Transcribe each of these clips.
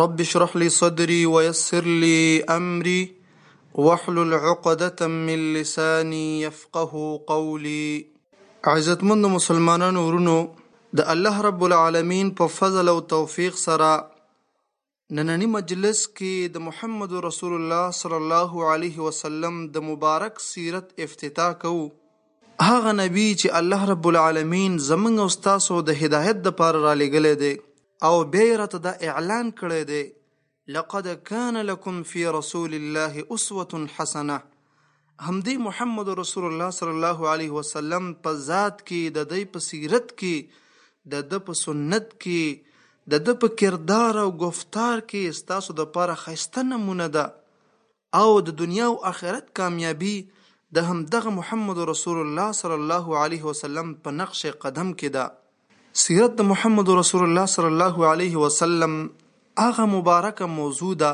رب اشرح لي صدري ويسر لي أمري واحلل عقدة من لساني يفقه قولي عزتمند مسلمانانو ورونو د الله رب العالمین په فضل او توفیق سره نننی مجلس کې د محمد رسول الله صلی الله علیه وسلم د مبارک سیرت افتتاح کوو هغه نبی چې الله رب العالمین زمونږ او تاسو د هدایت لپاره را لېږلی دی او بیا یې راته دا اعلان کړی دی، لقد کان لکم فی رسول الله اسوة حسنة، همدې محمد رسول الله صلی الله علیه وسلم په ذات کې، د دی په سیرت کې، د ده په سنت کې، د ده په کردار او ګفتار کې ستاسو لپاره ښایسته نمونه ده. او د دنیا او آخرت کامیابي د همدغه محمد رسول الله صلی الله علیه وسلم په نقش قدم کې ده. سیرت د محمد رسول الله صلی الله علیه وسلم هغه مبارکه موضوع ده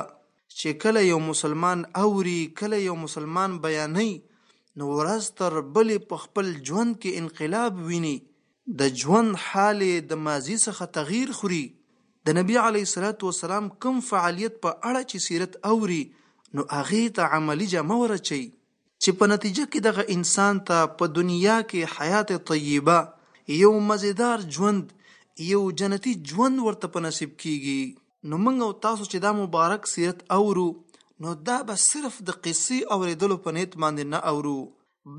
چې کله یو مسلمان اوري، کله یو مسلمان بیانوي نو ورځ تر بلې په خپل ژوند کې انقلاب ویني. د ژوند حال یې د ماضي څخه تغیر خوري، د نبي علیه الصلوة والسلام کوم فعالیت په اړه چې سیرت اوري نو هغې ته عملي جامه ور اچوي چې په نتیجه کې دغه انسان ته په دنیا کې حیات طیبه، یو مزیدار ژوند، یو جنتي ژوند ورته په نصیب کیږي. نو موږ او تاسو چې دا مبارک سیرت اورو نو دا به صرف د قصې اوریدلو په نیت باندې نه اورو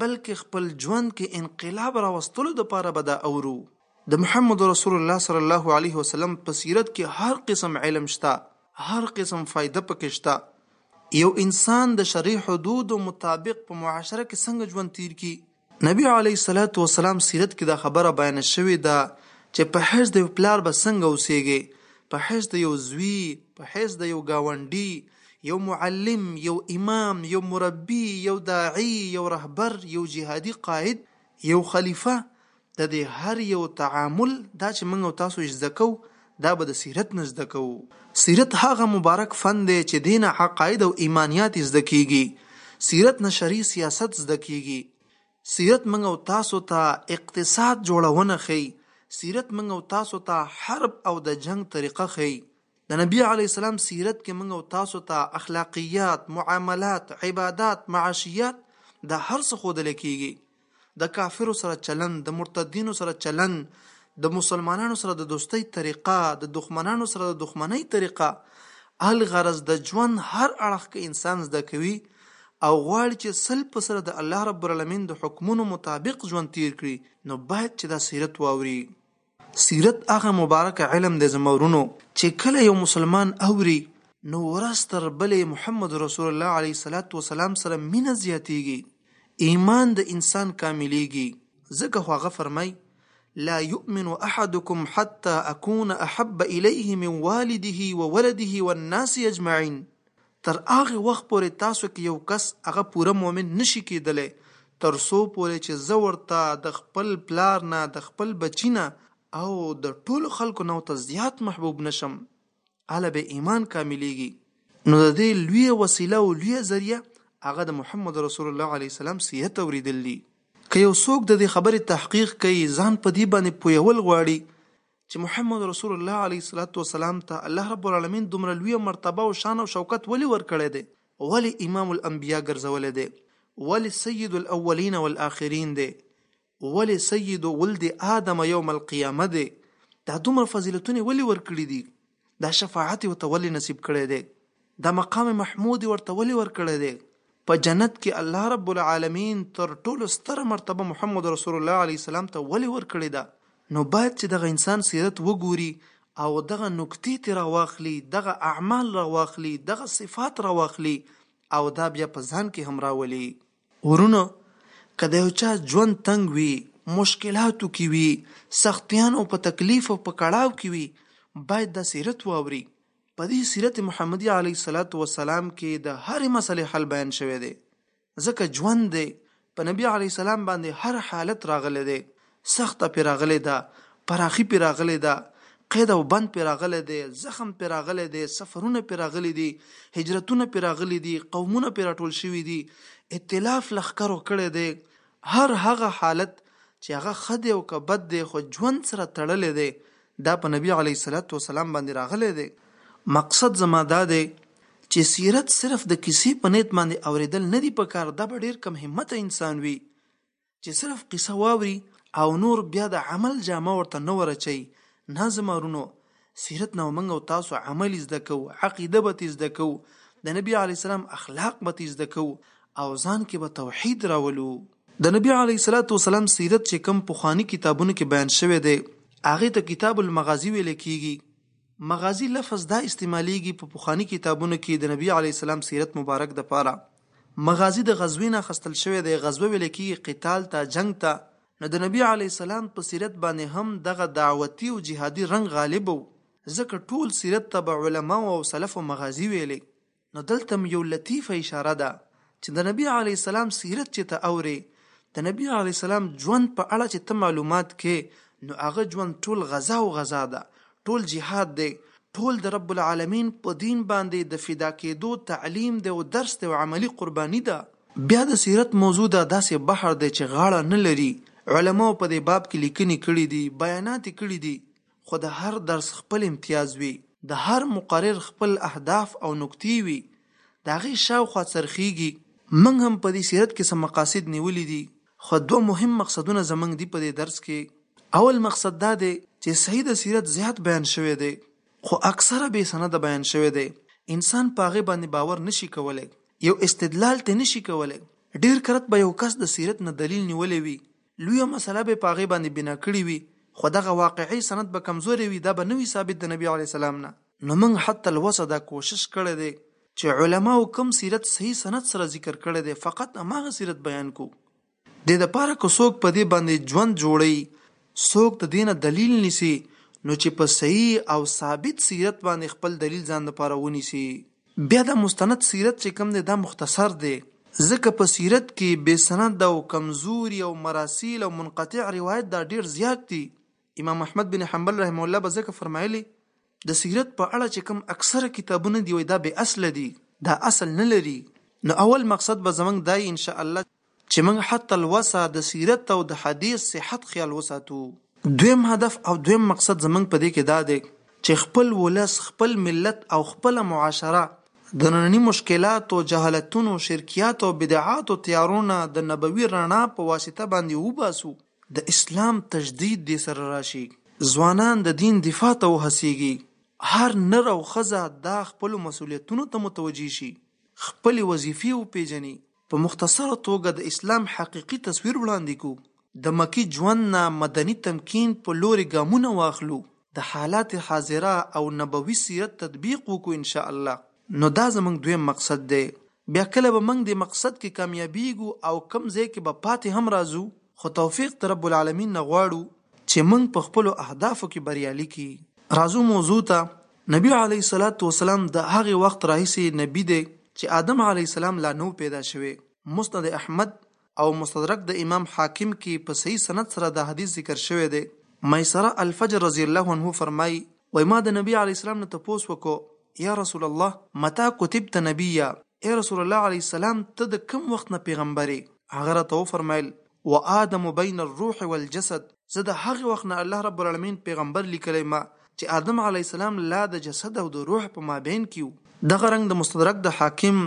بلکه خپل ژوند کې انقلاب راوستلو لپاره به دا اورو. د محمد رسول الله صلی الله علیه وسلم په سیرت کې هر قسم علم شته، هر قسم فایده پکې شته. یو انسان د شرعي حدودو مطابق په معاشره کې څنګه ژوند تیر کړي. نبي علیه الصلوة والسلام سیرت کې دا خبره بیانه شوې ده چې په حیث د یو پلار به څنګه اوسیږې، په حیث د یو زوی، په حیث د یو ګاونډي، یو معلم، یو امام، یو مربي، یو داعي، یو رهبر، یو جهادي قاید، یو خلیفه، د دې هر یو تعامل، دا چې موږ او تاسو یې زده کوو، دا به د سیرت نه زده کوو. سیرت هغه مبارک فن دی چې دې نه عقاید او ایمانیات زده کېږي، سیرت نه شرعي سیاست زده کېږي، سیرت موږ او تاسو ته اقتصاد جوړونه ښيي، سیرت موږ او تاسو ته حرب او د جنګ طریقه ښيي، د نبی علیه السلام سیرت کې موږ او تاسو ته اخلاقیات، معاملات، عبادات، معاشیات دا هر څه ښودل کیږي. د کافرو سره چلند، د مرتدینو سره چلند، د مسلمانانو سره د دوستۍ طریقه، د دښمنانو سره د دښمنۍ طریقه، الغرض د ژوند هر اړخ که انسان زده کوي او غواړي چې سل په سل د الله رب العالمین د حکمونو مطابق ژوند تیر کړي نو باید چې دا سیرت واوري. سیرت هغه مبارک علم دی زما ورونو چې کله یو مسلمان اوري نو ورځ تر بلې محمد رسول الله علیه الصلاة والسلام سره مینه زیاتیږي ایمان د انسان کاملیږي ځکه خو هغه فرمای لا يؤمن احدكم حتى اكون احب اليه من والده وولده والناس اجمعين تر هغه وخت پورې تاسو کې یو کس هغه پوره مؤمن نه شي کېدلی تر څو پورې چې زه ورته د خپل پلار نه، د خپل بچي نه او د ټولو خلکو نه ورته زیات محبوب نه شم، هله به ایمان کاملېږي. نو د دې لویه وسیله او لویه ذریعه هغه د محمد رسول الله علیه السلام سیرت اورېدل دي. که یو څوک د دې خبرې تحقیق کوي، ځان په دې باندې پوهول غواړي چې محمد رسول الله علیه الصلاۃ والسلام ته الله رب العالمین دومره لوی مرتبه او شان او شوکت ولی ورکړی دی ولی امام الانبیاء ګرځولې دی ولی سید الاولین والآخرین دی ولی سید ولد آدم یوم القیامه دی دا دومره فضیلتونه ولی ورکړي دي دا شفاعت یې ورته ولې نصیب کړی دی دا مقام محمود یې ورته ولې ورکړی دی په جنت کې الله رب العالمین تر ټولو ستره مرتبه محمد رسول الله علیه السلام ته ولې ورکړې ده نو باید چې دغه انسان سیرت وګوري او دغه نکتې ترې راواخلي دغه اعمال راواخلي دغه صفات راواخلي او دا بیا په ځان کې هم راولي ورونو که د یو چا ژوند تنګ وي، مشکلاتو کې وي، سختیان او په تکلیف او په کړاو کې وي، باید دا سیرت واوري. په دې سیرت محمدي علیه الصلوة والسلام کې د هرې مسئلې حل بیان شوی دی، ځکه ژوند دی، په نبي علیه السلام باندې هر حالت راغلی دی، سخته پرې راغلې ده، پراخي پرې راغلې ده، قید او بند پرې راغلی دی، زخم پرې راغلی دی، سفرونه پرې راغلي دي، هجرتونه پرې راغلي دي، قومونه پرې راټول شوي دي، ائتلاف لښکرو کړی دی، هر هغه حالت چې هغه ښه دی او که بد دی خو ژوند سره تړلی دی، دا په نبي علیه الصلوة والسلام باندې راغلی دی. مقصد زما دا دی چې سیرت صرف د کیسې په نیت باندې اورېدل نه دي پکار، دا به ډېر کم همته انسان وي چې صرف قصه واوري او نور بیا د عمل جامه ورته نه ورچي نه زمارونو سیرت نه ومنګ او تاسو عمل زده کو عقیده به زده کو د نبی علی السلام اخلاق به زده کو او ځان کې به توحید راولو د نبی علی صلوات و سلام سیرت چې کم پخوانی کتابونو کې بیان شوی دی هغه ته کتاب المغازی ویل کیږي مغازي لفظ دا استعماليږي په پخواني کتابونو کي د نبي عليه السلام سيرت مبارک د پاره مغازي د غزوې نه اخستل شوی دی غزوه ويل کيږي قتال ته جنګ ته نو د نبي عليه السلام په سيرت باندي هم دغه دعوتي او جهادي رنګ غالب وو ځکه ټول سيرت ته به علماوو او سلفو مغازي ويلې. نو دلته هم یو لطیفه اشاره ده چې د نبی علیه السلام سیرت چې ته اورې، د نبی علیه السلام ژوند په اړه چې ته معلومات کې نو هغه ژوند ټول غزا او غزا ده، ټول جهاد دی، ټول د رب العالمین په دین باندې د فدا کېدو تعلیم دی او درس دی او عملي قرباني ده. بیا د سیرت موضوع ده داسې بحر دی چې غاړه نه لري، علماوو په دې باب کې لیکنې کړې دي، بیانات یې کړي دي، خو د هر درس خپل امتیاز وي. د هر مقرر خپل اهداف او نکتې وي، د هغې شاوخوا څرخېږي. موږ هم په دې سیرت کې څه مقاصد نیولي دي، خو دوه مهم مقصدونه زموږ دي په دې درس کې. اول مقصد دا دی چې سعیده سیرت زیات بیان شوی دی، خو اکثره بې سنده بیان شوی دی، انسان په هغې باندې باور نه شي کولی، یو استدلال ترې نه شي کولی، ډېر کرت به یو کس د سیرت نه دلیل نیولی وي، لویه مسله به په هغې باندې بنا کړې وي خو دغه واقعې سند به کمزوری وي دا به نه وي ثابت د نبي علیه سلام نه. نو موږ حتی الوسه دا کوشش کړی دی چې علماوو کوم سیرت صحیح سند سره ذکر کړی دی فقط هماغه سیرت بیان کړو دې لپاره که څوک په دې باندې ژوند جوړوي څوک د دې نه دلیل نیسي نو چې په صحیح او ثابت سیرت باندې خپل دلیل ځان لپاره ونیسي. بیا دا مستند سیرت چې کوم دی دا مختصر دی، ځکه په سیرت کې بې سنده او کمزوري او مراسیل او منقطع روایت دا ډېر زیات دي، امام احمد بن حنبل رحمه الله به ځکه فرمایلي، د سیرت په اړه چې کوم اکثره کتابونه دي وایي دا بې اصله دي، دا اصل نه لري، نو اول مقصد به زموږ دا وي ان شاء الله، چې موږ حتی الوسه د سیرت او د حدیث صحت خیال وساتو. دویم هدف او دویم مقصد زموږ په دې کې دا دی چې خپل ولس، خپل ملت او خپله معاشره د ننني مشکلاتو، جهالتونو، شرکیاتو او بدعاتو تیارو نه د نبوي رڼا په واسطه باندې وباسو، د اسلام تجدید دې سره راشي، ځوانان د دین دفاع ته وهڅېږي، هر نر او ښځه دا خپلو مسولیتونو ته متوجه شي، خپلې وظیفې وپېژني، په مختصره توګه د اسلام حقیقي تصویر وړاندې کړو، د مکي ژوند نه مدني تمکین په لورې ګامونه واخلو، د حالات حاضره او نبوي سیرت تطبیق وکړو ان شاء الله. نو دا زموږ دویم مقصد دی، بیا کله به موږ دې مقصد کې کامیابیږو او کوم ځای کې به پاتې هم راځو خو توفیق د رب العالمین نه غواړو چې موږ په خپلو اهدافو کې بریالي کړي. راځو موضوع ته، نبی علیه الصلوة والسلام د هغه وخت راهیسې نبی دی چې آدم علیه السلام لا نه و پیدا شوی، مسند احمد او مستدرک د امام حاکم کې په صحیح سند سره دا حدیث ذکر شوی دی، میسرة الفجر رضی الله عنه فرمایي، وایي ما د نبی علیه السلام نه تپوس وکړ، یا رسول الله متیٰ کتبت نبیًا، ای رسول الله علیه السلام ته د کوم وخت نه پیغمبر یې؟ هغه راته وفرمایل، وآدم بين الروح والجسد زه د هغه وخت نه الله رب العلمين پيغمبر ليکلی ما چې آدم عليه السلام لا د جسد او د روح په مابين کې وو. دغه رنګ د مستدرک د حاکم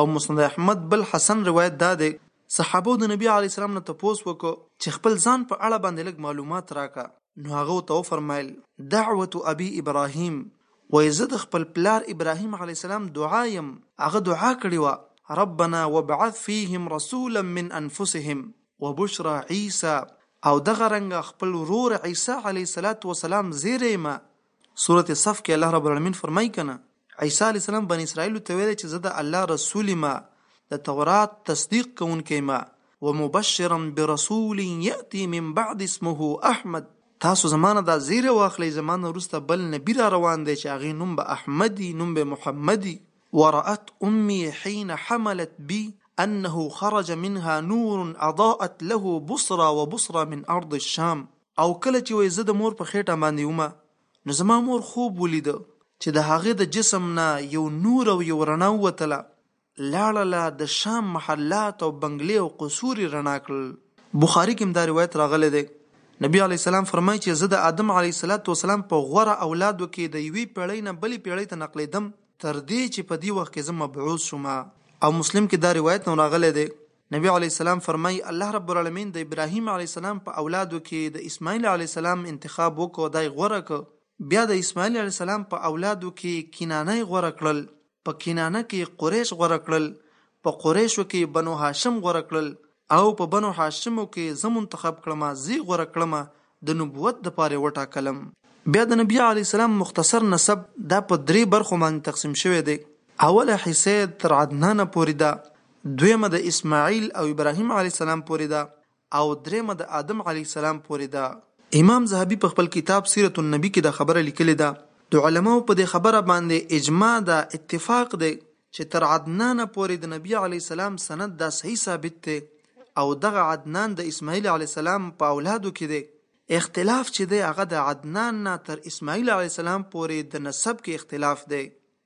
او مسند احمد بل حسن روايت دا دی، صحابو د نبي عليه السلام نه تپوس وکړ چې خپل ځان په اړه باندې لږ معلومات راکړه نو هغه ورته وفرمايل، دعوة ابي ابراهيم وایې زه د خپل پلار ابراهیم علیه السلام دعا یم، هغه دعا کړې وه، ربنا وابعث فیهم رسولا من انفسهم وبشری عیسی او دغه رنګه خپل ورور عیسی علیه الصلوة والسلام زیری مه سورة صف کې الله رب العالمین فرمایي کنه عیسی علیه السلام بنی اسرائیلو ته ویلی چې زه د الله رسول یمه د تورات تصدیق کوونکی یمه ومبشرا برسول یأتی من بعد اسمه احمد تاسو زما نه دا زیری واخلئ، زما نه وروسته بل نبي را روان دی چې هغه نوم به احمد وي، نوم به یې محمد وي. ورأت امي حين حملت بي انه خرج منها نور اضاءت له بصرا وبصرا من ارض الشام او کله چې وایي زه د مور په خېټه باندې وم نو زما مور خوب ولید چې د هغې د جسم نه یو نور او یو رڼا ووتله لاړله د شام محلات او بنګلې او قصور یې رڼا کړل. بخاري کې هم دا روایت راغلی دی، نبي علیه السلام فرمایي چې زه د آدم علیه السلام په غوره اولادو کې د یوې پېړۍ نه بلې پېړۍ ته نقلېدم تر دې چې په دې وخت کې زه مبعوث شوم او مسلم کې دا روایت هم راغلی دی، نبي علیه السلام فرمایي، الله رب العلمین د ابراهیم علیه السلام په اولادو کې د اسماعیل علیه السلام انتخاب وکړ، دا یې غوره کړ، بیا د اسماعیل علیه السلام په اولادو کې کنانه یې غوره کړل، په کنانه کې قریش غوره کړل، په قریشو کې بنو هاشم غوره کړل او په بنو هاشمو کې زه منتخب کړم، زه غوره کړم، د نبوت لپاره وټاکلم. بیا د نبي علیه السلام مختصر نسب دا په درې برخو باندې تقسیم شوی دی، اوله حصه یې تر عدنانه پورې ده، دویمه د اسماعیل او ابراهیم علیه السلام پورې ده او درېمه د آدم عليه السلام پورې ده. امام ذهبي په خپل کتاب سيرة النبي کې دا خبره ليکلې ده، د علماوو په دې خبره باندې اجماع ده، اتفاق دی، چې تر عدنانه پورې د نبي عليه السلام سند دا صحيح ثابت دی او دغه عدنان د اسماعيل عليه السلام په اولادو کې دی، اختلاف چې دی هغه د عدنان نه تر اسماعيل عليه السلام پورې د نسب کې اختلاف دی،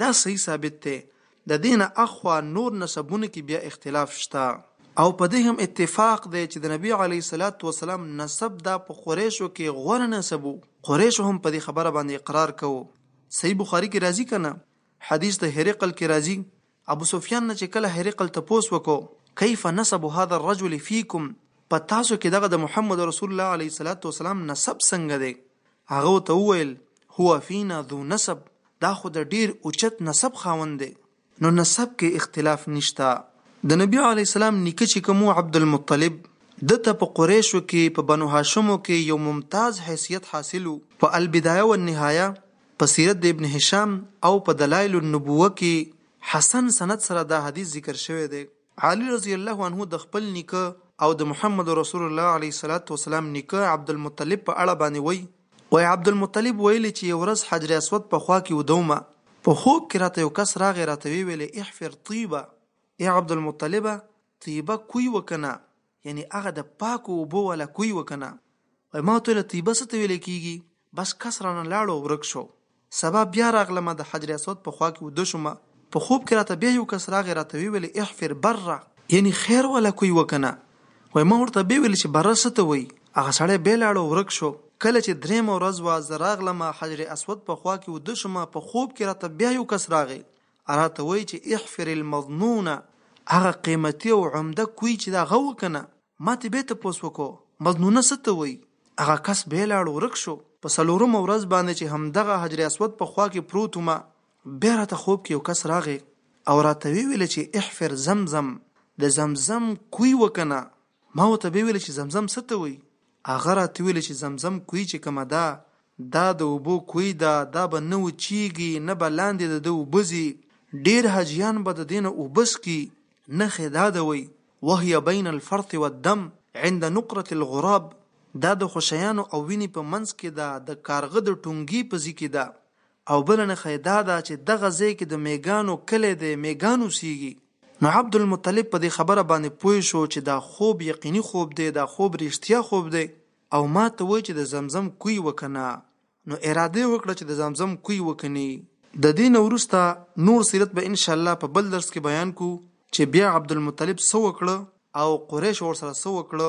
دا صحیح ثابت دی، ددې نه اخوا نور نسبونو کې بیا اختلاف شته او په دې هم اتفاق دی چې د نبي علیه الصلوة والسلام نسب دا په قریشو کې غوره نسب وو، قریشو هم په دې خبره باندې اقرار کوو، صحیح بخاري کې راځي که نه؟ حدیث د هرقل کې راځي، ابو سفیان نه چې کله هرقل تپوس وکړو، کیف نسب هذا الرجل فیکم، په تاسو کې دغه د محمد رسول الله علیه الصلوة والسلام نسب څنګه دی؟ هغه ورته وویل، هو فینا ذو نسب، دا خو د ډېر اوچت نسب خاوند دی. نو نسب کې اختلاف نشته. د نبي علیه السلام نیکه چې کوم و، عبدالمطلب، ده ته په قریشو کې، په بنو هاشمو کې یو ممتاز حیثیت حاصل و. په البدایه والنهایه، په سیرت د ابن هشام او په دلایل النبوة کې حسن سند سره دا حدیث ذکر شوی دی. علي رضي الله عنه د خپل نیکه او د محمد رسول الله عليه الصلاة والسلام نیکه عبدالمطلب په اړه باندې وایي، وايي عبدالمطلب ویلي چې یو ورځ حجر اسود په خوا کې وده ومه، په خوب کې راته یو کس راغی راته ویې ویلې احفر طیبه، ای عبدالمطلبه طیبه کوی وکنه، یعنی هغه د پاکو اوبو والا کوی و کنه؟ وای ما ورته ویل طیبه څه ته ویل کیږي؟ بس کس رانه لاړ او ورک شو. سبا بیا راغلم د حجر اسود په خوا کې وده شوم په خوب کې راته بیا یو کس راغی راته وی ویل احفر بره! یعنی خیر والا کوی و کنه؟ وای ما ورته بیا ویل چې بره څه ته وایی؟ هغه سړی بیا لاړ او ورک شو. کله چې دریمه ورځ وه زه راغلم حجر اسود په خوا کې وده شوم په خوب کې راته بیا یو کس راغی الله ته وایي چې احفر المظنون هغه قیمتي او عمده کوی چې دا غو کنه ما ته به تپوس وکړو مظنونه څه ته وایي هغه کس به لاړ ورک شو په څلورمه ورځ باندې چې همدغه حجر اسود په خوا کې پروت وم بیا راته خوب کې یو کس راغی او راته ویل چې احفر زمزم د زمزم کوی وکنه ما ورته بیا ویل چې زمزم څه ته وایي؟ هغه راته ویل چې زمزم کوی چې کومه ده دا د اوبو کوی ده دا به نه وچیږي نه به لاندې د ده اوبه ځي ډیر حاجیان به د دې نه اوبه څکي نښې دا ده وایي وهي بین الفرط والدم عند نقرة الغراب دا د خوشیانو او وینې په منځ کې ده د کارغه د ټونګي په ځي کې ده او بله نښه یې دا ده چې دغه ځای کې د مېږانو کلی دی، مېږان اوسېږي. نو عبدالمطلب په دې خبره باندې پوه شو چې دا خوب یقیني خوب دی، دا خوب رښتیا خوب دی او ما ته وایي چې د زمزم کوی وکنه. نو اراده یې وکړه چې د زمزم کوی وکني. د دې نه وروسته نور سیرت به ان شاءالله په بل درس کې بیان کړو چې بیا عبدالمطلب څه وکړه او قریشو ورسره څه وکړه،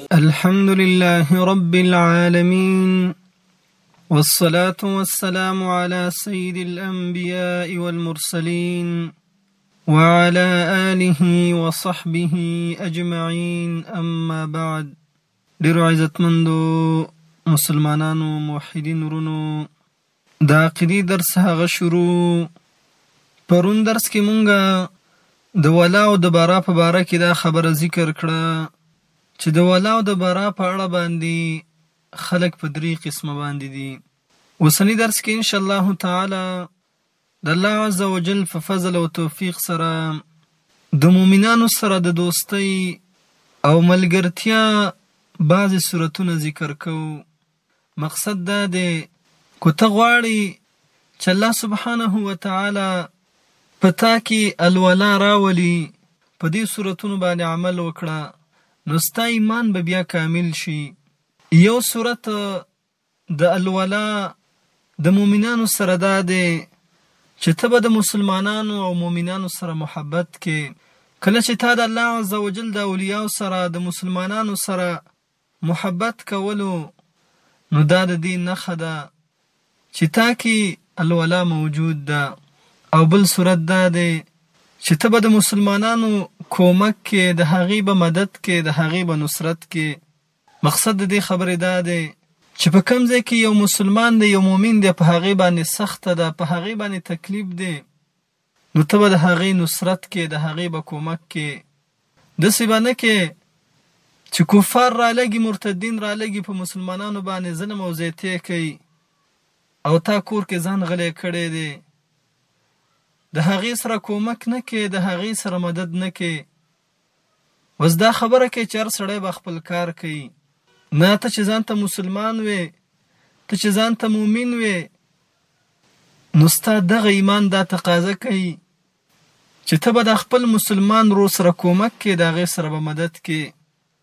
الحمد لله رب العالمين والصلاة والسلام على سيد الأنبياء والمرسلين وعلى آله وصحبه أجمعين أما بعد ډیرو عزتمندو مسلمانانو موحدین ورونو د عقیدې درس هغه شروع پرون درس کې مونږه د ولا او د برا په باره کې دا خبره ذکر کړه چې د ولا او د برا په اړه باندې خلک په درې قسمه باندې دي اوسنی درس کې ان شاء الله تعالی د الله عز وجل په فضل او توفیق سره د مؤمنانو سره د دوستۍ او ملګرتیا بعضې صورتونه ذکر کوو مقصد دا دی که ته غواړی چې الله سبحانه وتعالی په تا کې الولا راولي په دې سورتونو باندې عمل وکړه نو ستا ایمان به بیا کامل شي یو سورت د الولا د مؤمنانو سره دا دی چې ته به د مسلمانانو او مؤمنانو سره محبت کې کله چې تا د الله عزوجل د اولیاء سره د مسلمانانو سره محبت کولو نو دا د دې نښه ده چې تا کې الولا موجود ده او بل صورت دا دی چې ته به د مسلمانانو کومک کې د هغې به مدد کې د هغې به نصرت کې مقصد د دې خبرې دا دی چې په کوم ځای کې یو مسلمان دی یو مؤمن دی په هغې باندې سخته ده په هغې باندې تکلیف دی نو ته به د هغې نصرت کې، د هغې به کومک کې، دسې به نه کې چې کفار رالږي، مرتدین رالږي، په مسلمانانو باندې ظلم او زیتې کوي او تا کور کې ځان غلی کړی دی، د هغې سره کومک نه کې، د هغې سره مدد نه کې، اوس دا خبره کوې چې هر سړی به خپل کار کوي نه ته چې ځان ته مسلمان وې ته چې ځان ته مؤمن وې نو ستا دغه ایمان دا تقاضا کوي چې ته به د خپل مسلمان ورور سره کومک کې د هغې سره به مدد کې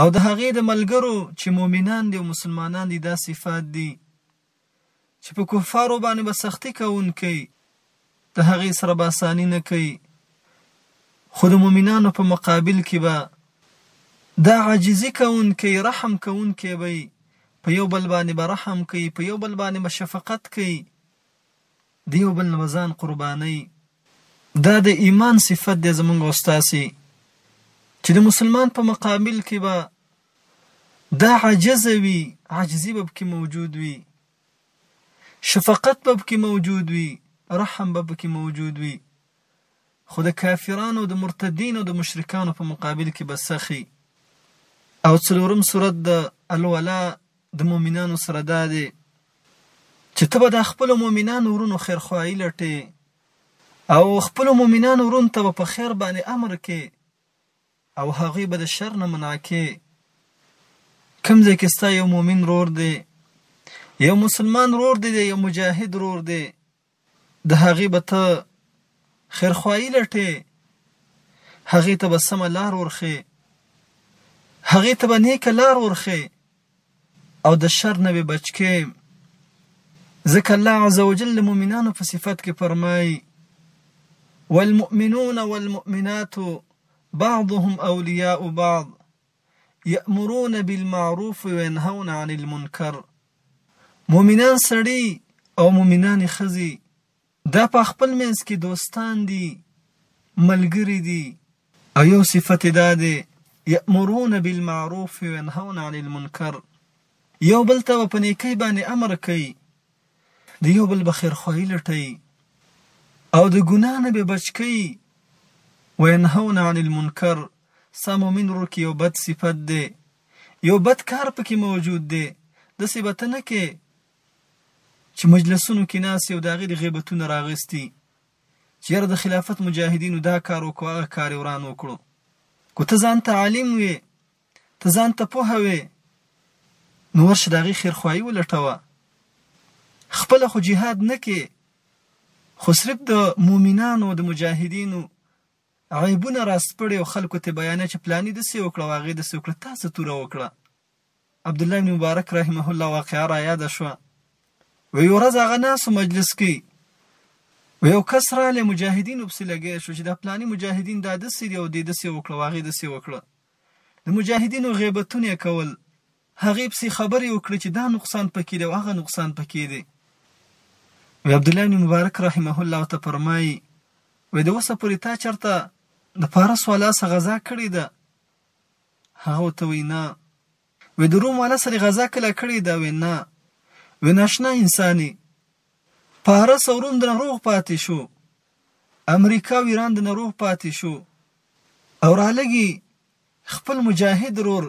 او د هغې د ملګرو چې مؤمنان دي او مسلمانان دي دا صفات دي چې په کفارو باندې به سختي کوونکی د هغې سره به اساني نه کوي خو د مؤمنانو په مقابل کې به دا عاجزي کوونکی رحم کوونکی به په یو بل باندې به رحم کوي په یو بل باندې به شفقت کوي د یو بل نه به ځان قربانوي. دا د ایمان صفت دی زموږ او ستاسې چې د مسلمان په مقابل کې به دا عجز وي، عاجزي به پکې موجود وي، شفقت به پکې موجود وي، رحم به پکې موجود وي، خو د کافرانو، د مرتدینو، د مشرکانو په مقابل کې به سخي. او څلورم سورت د الولاء د مؤمنانو سره دا دی چې ته به د خپلو مؤمنانو وروڼو خیرخواهي لټې او خپلو مؤمنانو وروڼو ته به په خیر باندې امر کې او هغوی به د شر نه منع کې کوم ځای کې ستا یو مؤمن رور دی یو مسلمان رور دی یو مجاهد رور دی د هغې به ته خیرخواهي لټې، هغې ته به سمه لار ورښې، هغې ته به نېکه لار ورښې او د شر نه به بچ کې، ځکه الله عزوجل د مؤمنانو په صفت کې فرمايي، والمؤمنون والمؤمنات بعضهم اولیاء بعض، يأمرون بالمعروف وينهون عن المنکر مؤمنان سړي او مؤمنانې ښځې دا په خپل منځ کې دوستان دي ملګري دي او یو صفت دا دی یأمرون بالمعروف وینهون عن المنکر یو بل ته په نیکۍ باندې امر کوي د یو بل به خیرخواهي لټوي او د ګناه نه به بچ کوي وینهون عن المنکر ستا مؤمن ورور کې یو بد صفت دی یو بد کار پکې موجود دی دسې به ته نه کې چې مجلسونو کې ناس یو داغه د غیبتونه راغستی چې یاره د خلافت مجاهدینو دا کار وکړو هغه کار وران وکړو کو ته ځان ته عالم وې ته ځان ته پوه وې نو ورشه دغه خیر خوای ولټوه خپل خو جهاد نه کې خو صرف د مؤمنانو د مجاهدینو عیبونه راسپړی او خلکو ته بیانه چې پلانی دسی وکړه او هغه دسی وکړه تا څه توره وکړه عبدالله ابن مبارک رحمه الله واقعه را یاده شوه و یو ورځ هغه ناسو مجلس کې و یو کس رالی مجاهدینو پسې لګی شو چې دا پلانی مجاهدین دا دسی دی او دی دسی وکړه او هغه دسی وکړه د مجاهدینو غیبتونه کول هغې پسې خبرې وکړې چې دا نقصان پکې دی او هغه نقصان پکې دی. وی عبدالله بن مبارک رحمه الله ورته فرمایي وی د اوسه پورې تا چرته د فارس والا سره غزا کړې ده؟ هغه ورته وی نه. وی د روم والا سره غزا کله کړې ده؟ وی نه. وی ناشنا انسانې فارس او روم دنه روغ پاتې شو امریکا او ایران دنه روغ پاتې شو او رالګي خپل مجاهد رور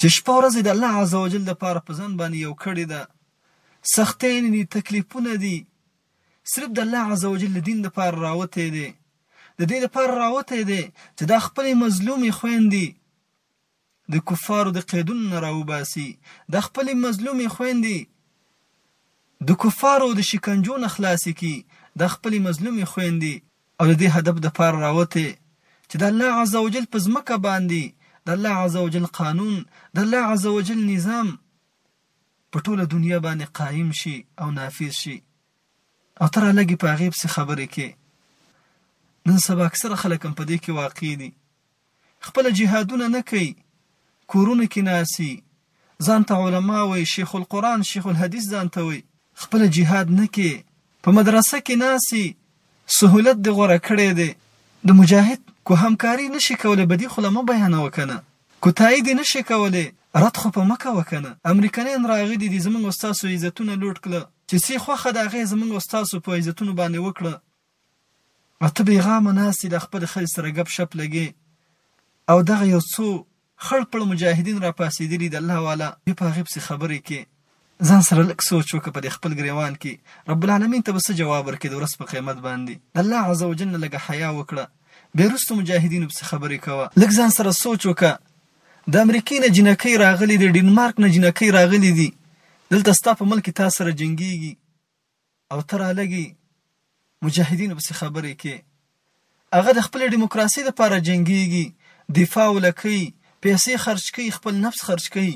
چې شپه ورځ د الله عز وجل د پاره په ځان باندې یو کړی ده سختین دي تکلیفونه دي صرف د الله عز وجل دین د پاره راوته دي د دې لپاره راوته دي چې دا خپل مظلومي خويندي د کفارو د قیدونو نه راوباسي د خپل مظلومي خويندي د کفارو د شکنجو نه خلاصي کی د خپل مظلومي خويندي او د دې هدف د پاره راوتې چې د الله عزوجل په زمکه باندې د الله عزوجل قانون د الله عزوجل نظام په ټوله دنیا باندې قایم شي او نافذ شي او تر لګي په غیب سي خبرې کې نن سبا اکثره خلک هم په دې کې واقع دي خپله جهادونه نه کوي کورونو کې ناست وي ځانته علما وي شیخ القرآن شیخ الحدیث ځانته وي خپله جهاد نه کوي په مدرسه کې ناست وي سهولت دې غوره کړی دی د مجاهد کو همکاري نشي کولی بدي خو له مه بیانوه که نه کو تایید نشي کولی رد خو په مه کوه که نه امریکنیان راغلي دي زمونږ او ستاسو عزتونه لوټ کړه چې څه خوښه د هغه زمونږ او ستاسو په عزتونو باندې وکړه او ته بېغامه ناست یې له خپلې ښځې سره ګپ شپ لګې او دغه یو څو خړ پړ مجاهدین راپاڅېدلي د الله والا بیا په هغې پسې خبرې کې ځان سره لږ سوچ وکړه په دې خپل ګرېوان کې رب العالمین ته به څه جواب ورکړې د ورځ په قیامت باندې د الله عز وجل نه لږه حیا وکړه بیا وروسته مجاهدینو پسې خبرې کوه لږ ځان سره سوچ وکړه د امریکې نه جنکۍ راغلي دي ډنمارک نه جنکۍ راغلي دي دلته ستا په ملک کې تا سره جنګېږي او ته رالګي مجاهدينو پسې خبرې کې هغه د خپل دیموکراسي لپاره جنگيږي دفاع ولکې پیسې خرج کوي خپل نفس خرج کوي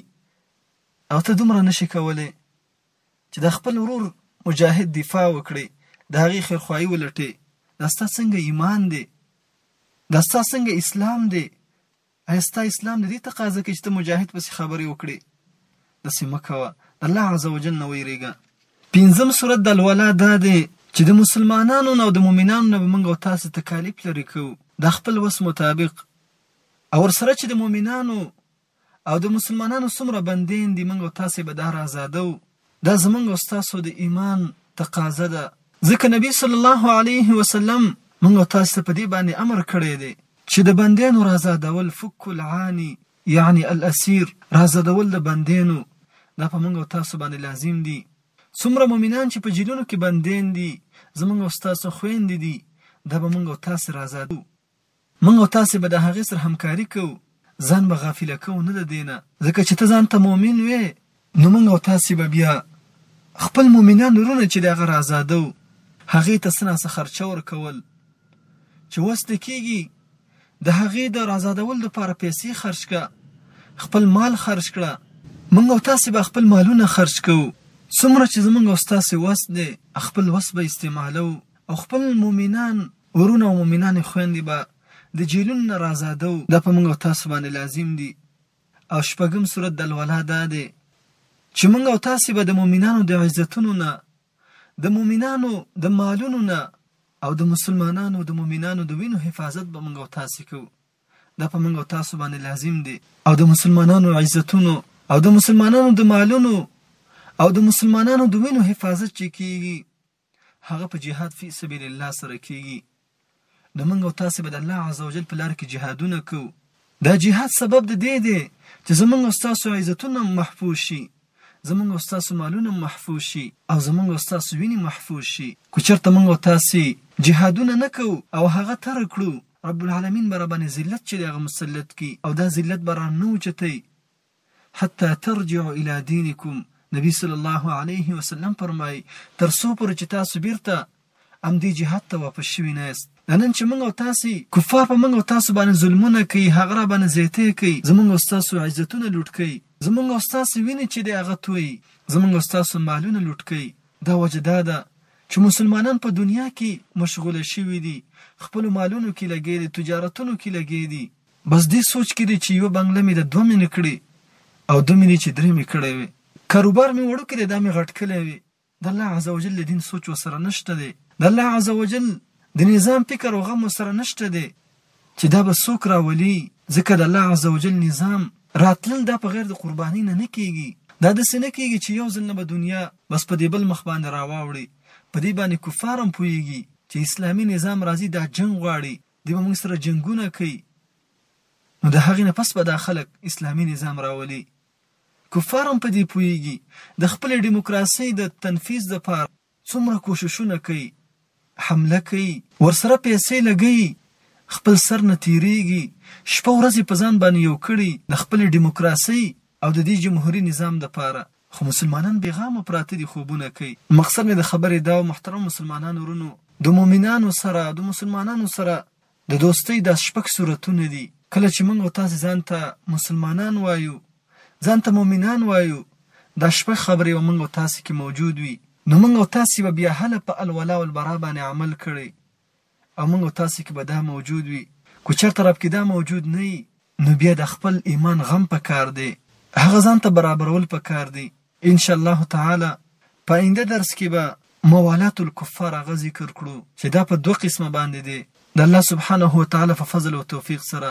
او ته دومره نشي کولای چې د خپل ورور مجاهد دفاع وکړي د هغه خیرخواهي ولټي دا ستاسو څنګه ایمان دی دا ستاسو څنګه اسلام دی ایا ستا اسلام د دې تقاضه کوي چې ته مجاهد پسې خبرې وکړې؟ داسې مه کوه، د الله عزوجل نه ویریږه. پنځم صورت د الولا دا دی چې د مسلمانانو نه او د مؤمنانو نه به موږ او تاسې تکالیف لرې کوو د خپل وس مطابق او ورسره چې د مؤمنانو او د مسلمانانو څومره بندیان دي موږ او تاسې به دا را ازادوو دا زمونږ او ستاسو د ایمان تقاضه ده، ځکه نبي صلی الله علیه وسلم مونږ او تاسو ته په دې باندې امر کړی دی چې د بندیانو رازادول، فک العانی یعنی الاسیر، رازادول د بندیانو دا په مونږ او تاسو باندې لازم دي، څومره مؤمنان چې په جیلونو کې بندیان دي زمونږ او ستاسو خویندې دي، دا به مونږ او تاسو رازادوو. موږ او تاسې به د هغې سره همکاري کوو، ځان به غافله کوو نه د دې نه. ځکه چې ته ځان ته مؤمن وې. نو موږ او تاسې به بیا خپل مؤمنان وروڼه چې د هغه رازادوو، هغې ته څه ناڅه خرچه ورکول، چې وس دې کېږي، د هغې د رازادولو لپاره پیسې خرچ کړه، خپل مال خرچ کړه. موږ او تاسې به خپل مالونه خرچ کوو، څومره چې زموږ او ستاسې وس دی، خپل وس به استعمالوو، او خپل مؤمنان ورونه او مؤمنانې خویندې به د جیلونو نه رازادوو، دا په موږ او تاسو باندې لازم دي، او شپږم سورت د الولا دا دی چې موږ او تاسې به د مؤمنانو د عزتونو نه، د مؤمنانو د مالونو نه او د مسلمانانو د مؤمنانو د وینو حفاظت به موږ او تاسې کوو، دا په موږ او تاسو باندې لازم دي، او د مسلمانانو عزتونو او د مسلمانانو د مالونو او د مسلمانانو د وینو حفاظت چې کیږي هغه په جهاد فی سبیل الله سره کیږي نو موږ او تاسو به د الله عزوجل په لار کې جهادونه کوو دا جهاد سبب د دې دی چې زمونږ او تاسو عزتونه محفوظ شي زمونږ او تاسو مالونه محفوظ شي او زمونږ او تاسو ویني محفوظ شي کو چرته موږ او تاسو جهادونه نه کوو او هغه تر کړو رب العالمین به ربانې ذلت چې هغه مسلط کی او دا ذلت به را نه اوچتي حتی ترجعو الی دینکم نبی صلی الله علیه وسلم فرمایي تر څو پورې چې تاسو بیرته همدې جهاد ته واپس شوي نه یاست دا نن چې موږ او تاسو کفار په موږ او تاسو باندې ظلمونه کوي هغه را باندې زیاتې کوي زموږ او تاسو عزتونه لوټ کوي زموږ او تاسو ویني چې د هغه توي زموږ او تاسو مالونه لوټ کوي دا وجه دا ده چې مسلمانان په دنیا کې مشغوله شوي دي خپل مالونو کې لګې دي تجارتونو کې لګې دي بس دې سوچ کې دې چې یوه بنګله مې د دوه مینې کړې او دوه مینې چې درې مې کړې وې کاروبار مې وړوکی دی دا مې غټ کړی وي د الله عز وجل د دین سوچ وسره نشته دی د الله عز وجل د نظام فکر او غم وسره نشته دی چې دا به څوک راولي ځکه د الله عز وجل نظام راتلل دا په غیر د قربانۍ نه نه کیږي دا د سینه کیږي چې یو ځل نه به دنیا بس په دې بل مخ باندې راواوړي په دې باندې کفارم پويږي چې اسلامي نظام راځي دا جنگ غواړي دی به مونږ سره جنګونه کوي نو د هغې نه پس به دا خلک اسلامي نظام راولي کفار هم په دې پوهیږي د خپلې ډیموکراسۍ د تنفیذ لپاره څومره کوششونه کوي حمله کوي ورسره پیسې لګوي خپل سر نه تیریږي شپه ورځې په ځان باندې یو کړي د خپلې ډیموکراسۍ او د دې جمهوري نظام د پاره خو مسلمانان بېغامه پراته دي خوبونه کوي مقصد مې د خبرې دا و محترمو مسلمانانو ورونو د مؤمنانو سره او د مسلمانانو سره د دوستۍ دا شپږ صورتونه دي کله چې موږ او تاسې ځان ته مسلمانان وايو ځان ته مؤمنان وايو دا شپږ خبرې به موږ او تاسې کې موجود وي نو موږ او تاسې به بیا هله په الولا والبرا باندې عمل کړی او موږ او تاسو کې به دا موجود وي که چرته رب کې دا موجود نه وي نو بیا د خپل ایمان غم پکار دی هغه ځان ته برابرول پکار دي ان شاء الله تعالی په آینده درس کې به موالات الکفار هغه ذکر کړو چې دا په دوه قسمه باندې دی د الله سبحانه وتعالی په فضل او توفیق سره